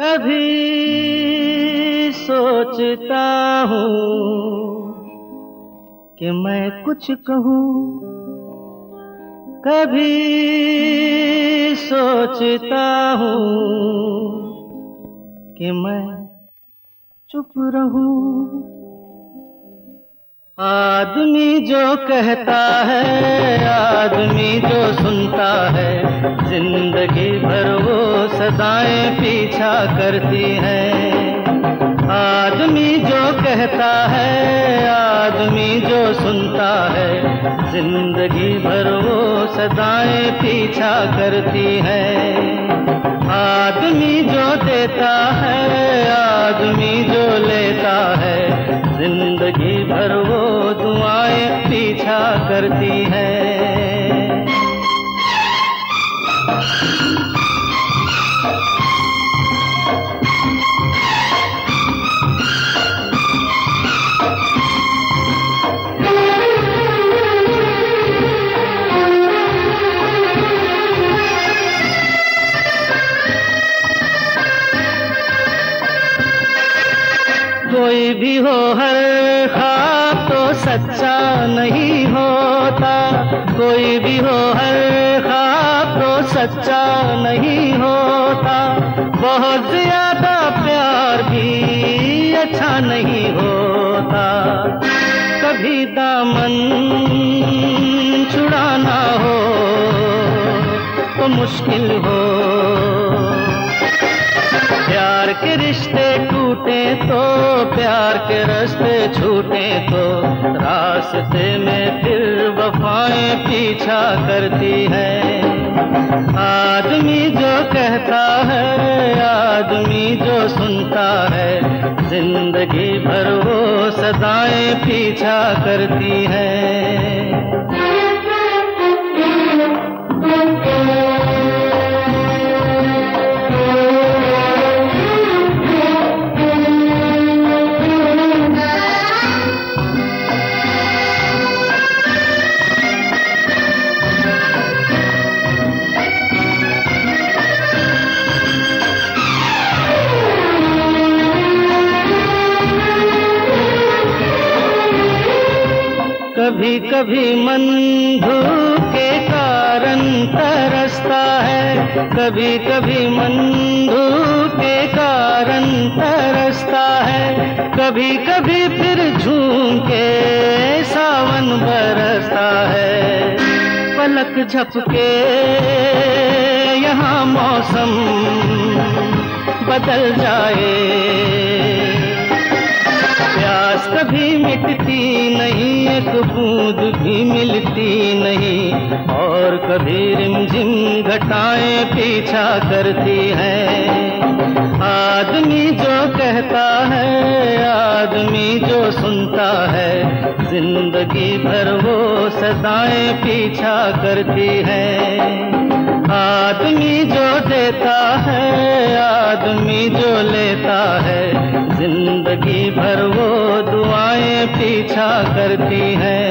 कभी सोचता हूँ कि मैं कुछ कहूँ। कभी सोचता हूँ कि मैं चुप रहूँ। आदमी जो कहता है, आदमी जो सुनता है, ज़िंदगी भर वो सदाएँ पीछा करती है। आदमी जो कहता है, आदमी जो सुनता है, ज़िंदगी भर वो सदाएँ पीछा करती है। आदमी जो देता है, आदमी जो लेता है, ज़िंदगी पीछा करती है। कोई भी हो हर तो सच्चा नहीं होता, कोई भी हो हर ख्वाब तो सच्चा नहीं होता। बहुत ज़्यादा प्यार भी अच्छा नहीं होता। कभी दामन छुड़ाना हो तो मुश्किल हो के रिश्ते टूटे तो प्यार के रास्ते छूटे तो। रास्ते में फिर वफाएँ पीछा करती है। आदमी जो कहता है, आदमी जो सुनता है, ज़िंदगी भर वो सदाएँ पीछा करती है। कभी कभी मन धूप के कारण तरसता है। कभी कभी मन धूप के कारण तरसता है। कभी कभी फिर झूम के सावन बरसता है। पलक झपके यहाँ मौसम बदल जाए। कभी मिटती नहीं एक बूंद भी मिलती नहीं। और कभी रिमझिम घटाएँ पीछा करती है। आदमी जो कहता है, आदमी जो सुनता है, ज़िंदगी भर वो सदाएँ पीछा करती है। आदमी जो देता है, आदमी जो लेता है करती हैं।